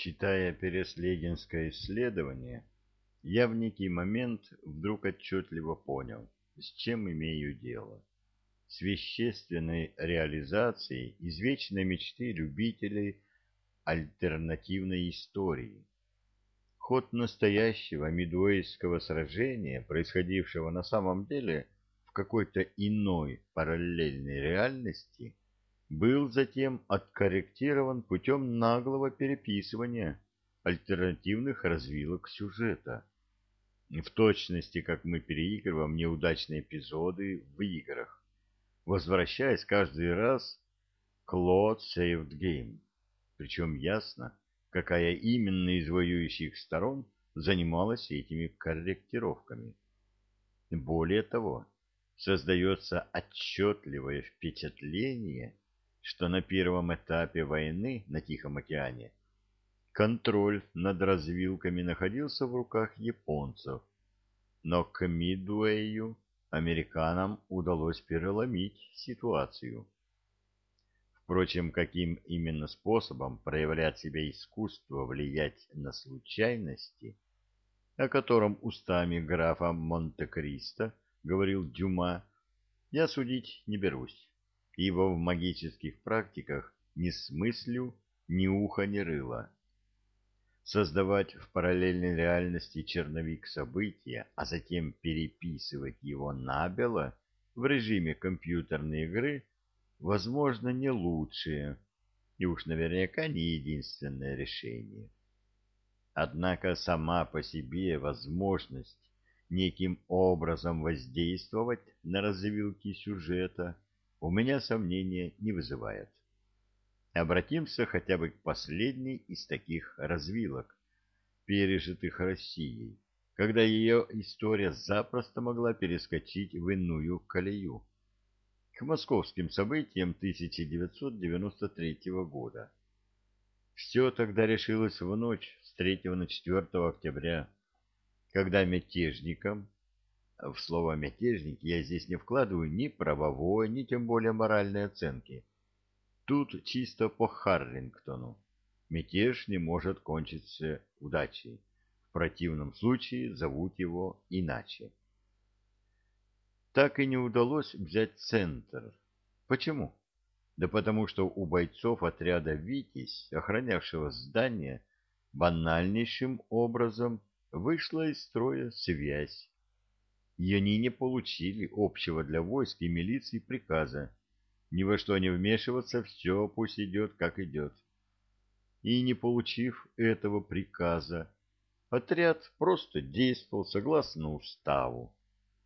Читая переслегинское исследование, я в некий момент вдруг отчетливо понял, с чем имею дело. С вещественной реализацией извечной мечты любителей альтернативной истории. Ход настоящего Мидуэйского сражения, происходившего на самом деле в какой-то иной параллельной реальности, был затем откорректирован путем наглого переписывания альтернативных развилок сюжета. В точности, как мы переигрываем неудачные эпизоды в играх, возвращаясь каждый раз к Lord Saved Game. Причем ясно, какая именно из воюющих сторон занималась этими корректировками. Более того, создается отчетливое впечатление, что на первом этапе войны на Тихом океане контроль над развилками находился в руках японцев, но к Мидуэю американам удалось переломить ситуацию. Впрочем, каким именно способом проявлять себя искусство влиять на случайности, о котором устами графа Монте-Кристо говорил Дюма, я судить не берусь ибо в магических практиках ни смыслю, ни уха, ни рыла. Создавать в параллельной реальности черновик события, а затем переписывать его набело в режиме компьютерной игры, возможно, не лучшее и уж наверняка не единственное решение. Однако сама по себе возможность неким образом воздействовать на развилки сюжета – у меня сомнения не вызывает. Обратимся хотя бы к последней из таких развилок, пережитых Россией, когда ее история запросто могла перескочить в иную колею, к московским событиям 1993 года. Все тогда решилось в ночь с 3 на 4 октября, когда мятежникам в слово «мятежник» я здесь не вкладываю ни правовой, ни тем более моральной оценки. Тут чисто по Харрингтону. Мятеж не может кончиться удачей. В противном случае зовут его иначе. Так и не удалось взять центр. Почему? Да потому что у бойцов отряда «Витязь», охранявшего здание, банальнейшим образом вышла из строя связь и они не получили общего для войск и милиции приказа ни во что не вмешиваться, все пусть идет, как идет. И не получив этого приказа, отряд просто действовал согласно уставу.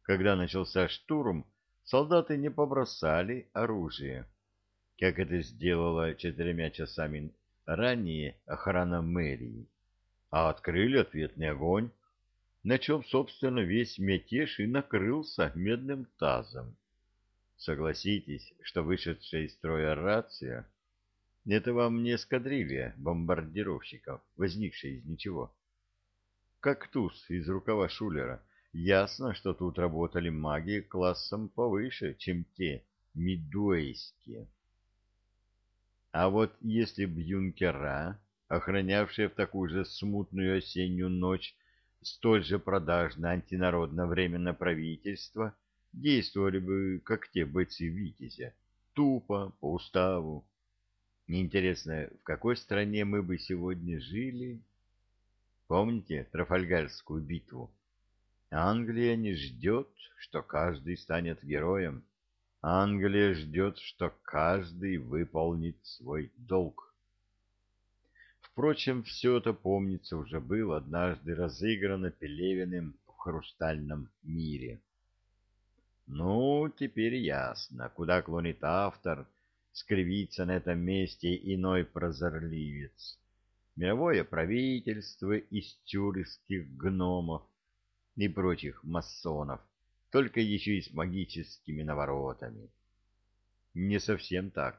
Когда начался штурм, солдаты не побросали оружие, как это сделала четырьмя часами ранее охрана мэрии, а открыли ответный огонь на чем, собственно, весь мятеж и накрылся медным тазом. Согласитесь, что вышедшая из строя рация — это вам не эскадрилья бомбардировщиков, возникшая из ничего. Как туз из рукава Шулера. Ясно, что тут работали маги классом повыше, чем те мидуэйские. А вот если б юнкера, охранявшие в такую же смутную осеннюю ночь столь же продажно антинародное временное правительство действовали бы, как те бойцы Витязя, тупо, по уставу. Неинтересно, в какой стране мы бы сегодня жили? Помните Трафальгарскую битву? Англия не ждет, что каждый станет героем. Англия ждет, что каждый выполнит свой долг. Впрочем, все это, помнится, уже было однажды разыграно Пелевиным в «Хрустальном мире». Ну, теперь ясно, куда клонит автор, скривиться на этом месте иной прозорливец. Мировое правительство из тюркских гномов и прочих масонов, только еще и с магическими наворотами. Не совсем так.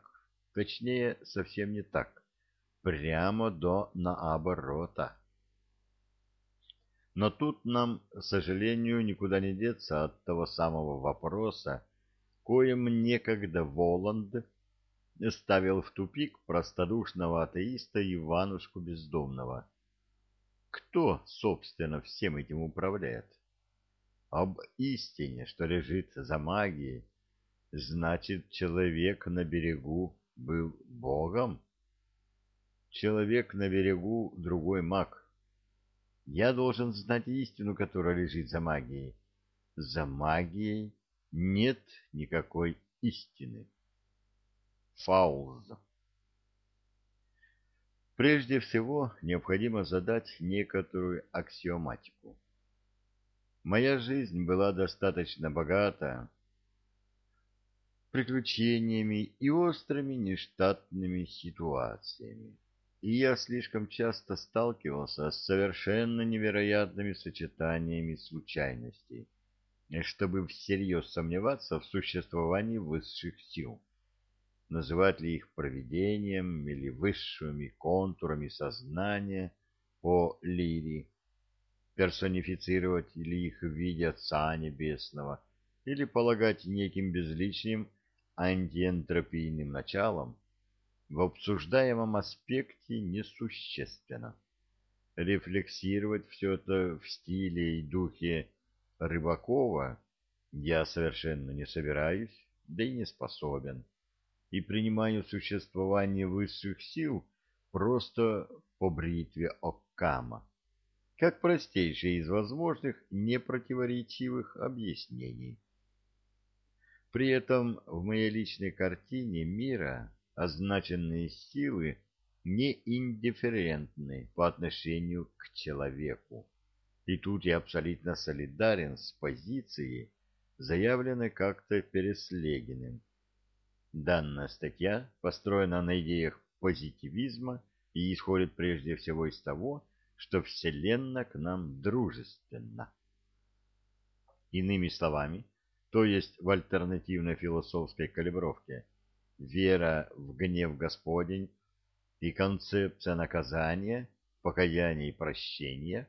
Точнее, совсем не так прямо до наоборота. Но тут нам, к сожалению, никуда не деться от того самого вопроса, коим некогда Воланд ставил в тупик простодушного атеиста Иванушку Бездомного. Кто, собственно, всем этим управляет? Об истине, что лежит за магией, значит, человек на берегу был богом? Человек на берегу — другой маг. Я должен знать истину, которая лежит за магией. За магией нет никакой истины. Фауз. Прежде всего, необходимо задать некоторую аксиоматику. Моя жизнь была достаточно богата приключениями и острыми нештатными ситуациями, и я слишком часто сталкивался с совершенно невероятными сочетаниями случайностей, чтобы всерьез сомневаться в существовании высших сил. Называть ли их провидением или высшими контурами сознания по лире, персонифицировать ли их в виде Отца Небесного или полагать неким безличным антиэнтропийным началом, в обсуждаемом аспекте несущественно. Рефлексировать все это в стиле и духе Рыбакова я совершенно не собираюсь, да и не способен и принимаю существование высших сил просто по бритве Оккама, как простейшее из возможных непротиворечивых объяснений. При этом в моей личной картине мира означенные силы не индифферентны по отношению к человеку. И тут я абсолютно солидарен с позицией, заявленной как-то Переслегиным, Данная статья построена на идеях позитивизма и исходит прежде всего из того, что Вселенная к нам дружественна. Иными словами, то есть в альтернативной философской калибровке, вера в гнев Господень и концепция наказания, покаяния и прощения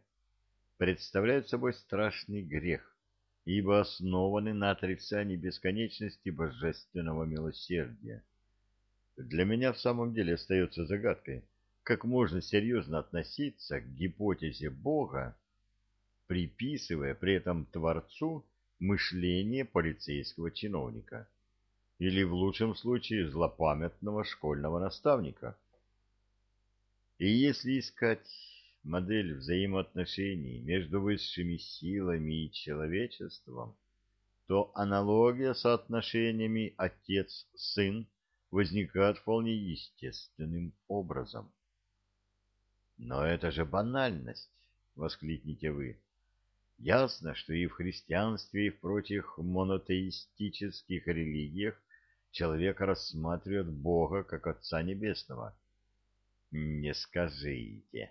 представляют собой страшный грех, ибо основаны на отрицании бесконечности божественного милосердия. Для меня в самом деле остается загадкой, как можно серьезно относиться к гипотезе Бога, приписывая при этом Творцу мышление полицейского чиновника или, в лучшем случае, злопамятного школьного наставника. И если искать модель взаимоотношений между высшими силами и человечеством, то аналогия с отношениями отец-сын возникает вполне естественным образом. Но это же банальность, воскликните вы. Ясно, что и в христианстве, и в прочих монотеистических религиях человек рассматривает Бога как Отца Небесного. Не скажите.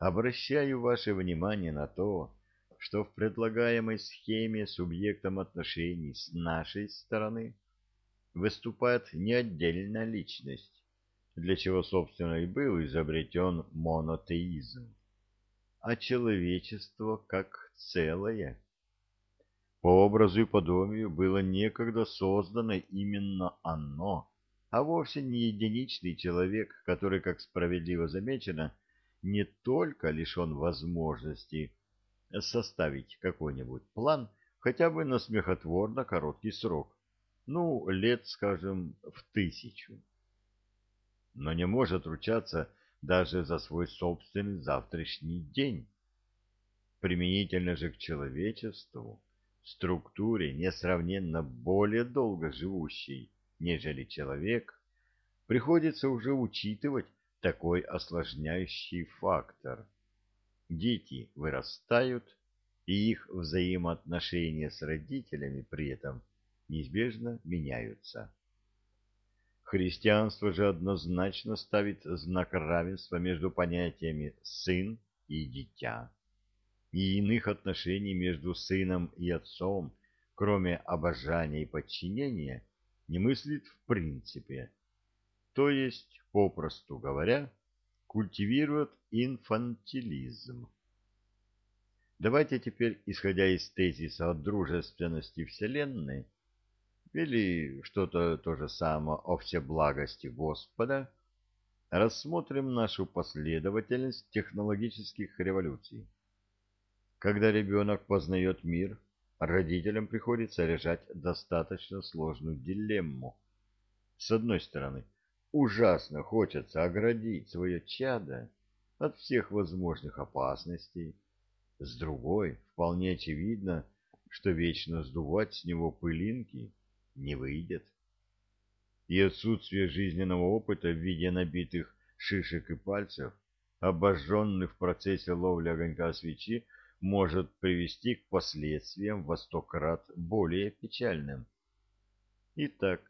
Обращаю ваше внимание на то, что в предлагаемой схеме субъектом отношений с нашей стороны выступает не отдельная личность, для чего, собственно, и был изобретен монотеизм, а человечество как целое. По образу и подобию было некогда создано именно оно, а вовсе не единичный человек, который, как справедливо замечено, не только лишен возможности составить какой-нибудь план хотя бы на смехотворно короткий срок, ну, лет, скажем, в тысячу, но не может ручаться даже за свой собственный завтрашний день. Применительно же к человечеству, структуре несравненно более долго живущей, нежели человек, приходится уже учитывать такой осложняющий фактор. Дети вырастают, и их взаимоотношения с родителями при этом неизбежно меняются. Христианство же однозначно ставит знак равенства между понятиями «сын» и «дитя». И иных отношений между сыном и отцом, кроме обожания и подчинения, не мыслит в принципе. То есть попросту говоря, культивирует инфантилизм. Давайте теперь, исходя из тезиса о дружественности Вселенной, или что-то то же самое о всеблагости Господа, рассмотрим нашу последовательность технологических революций. Когда ребенок познает мир, родителям приходится решать достаточно сложную дилемму. С одной стороны, ужасно хочется оградить свое чадо от всех возможных опасностей. С другой, вполне очевидно, что вечно сдувать с него пылинки не выйдет. И отсутствие жизненного опыта в виде набитых шишек и пальцев, обожженных в процессе ловли огонька свечи, может привести к последствиям во сто крат более печальным. Итак,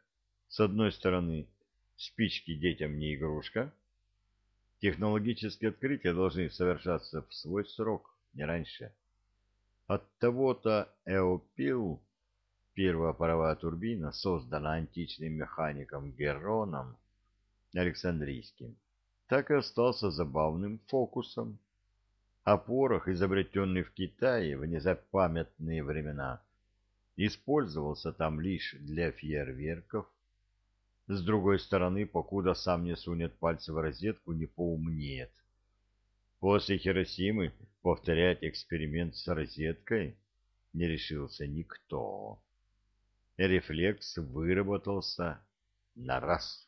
с одной стороны, спички детям не игрушка. Технологические открытия должны совершаться в свой срок, не раньше. От того-то Эопил, первая паровая турбина, создана античным механиком Героном Александрийским, так и остался забавным фокусом. А порох, изобретенный в Китае в незапамятные времена, использовался там лишь для фейерверков. С другой стороны, покуда сам не сунет пальцы в розетку, не поумнеет. После Хиросимы повторять эксперимент с розеткой не решился никто. Рефлекс выработался на раз.